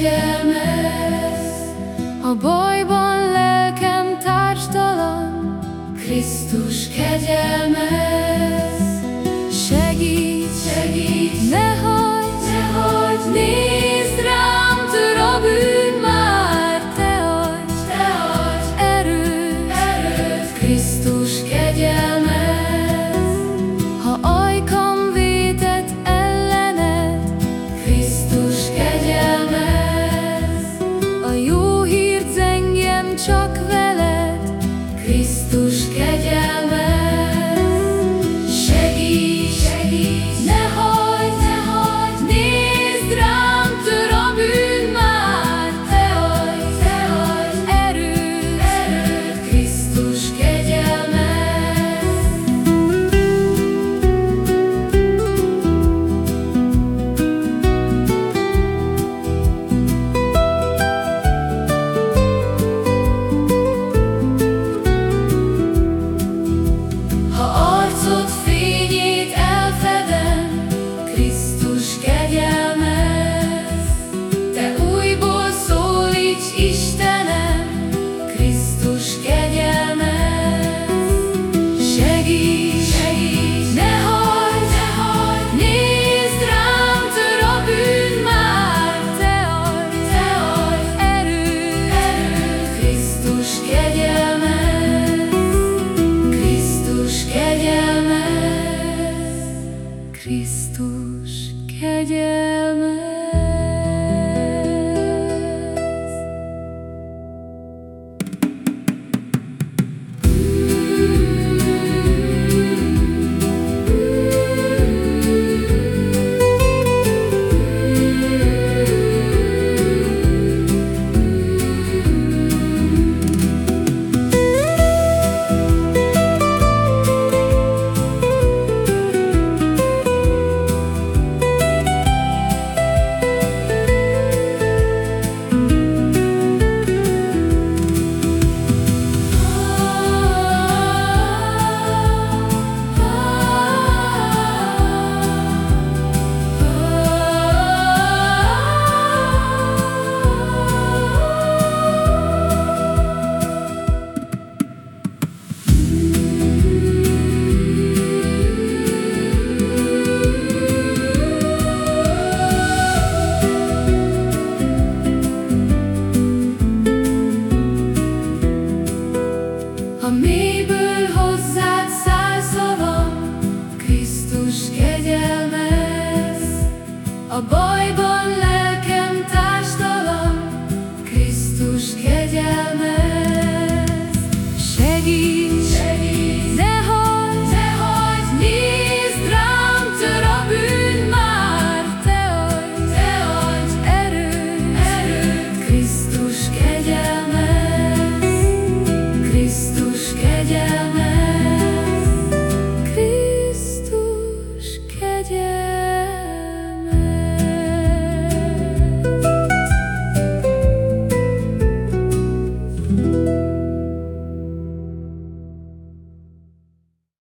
tegyem a bajban lelkem társtalan, Krisztus kegyelme. Chocolate. Krisztus kegyelme.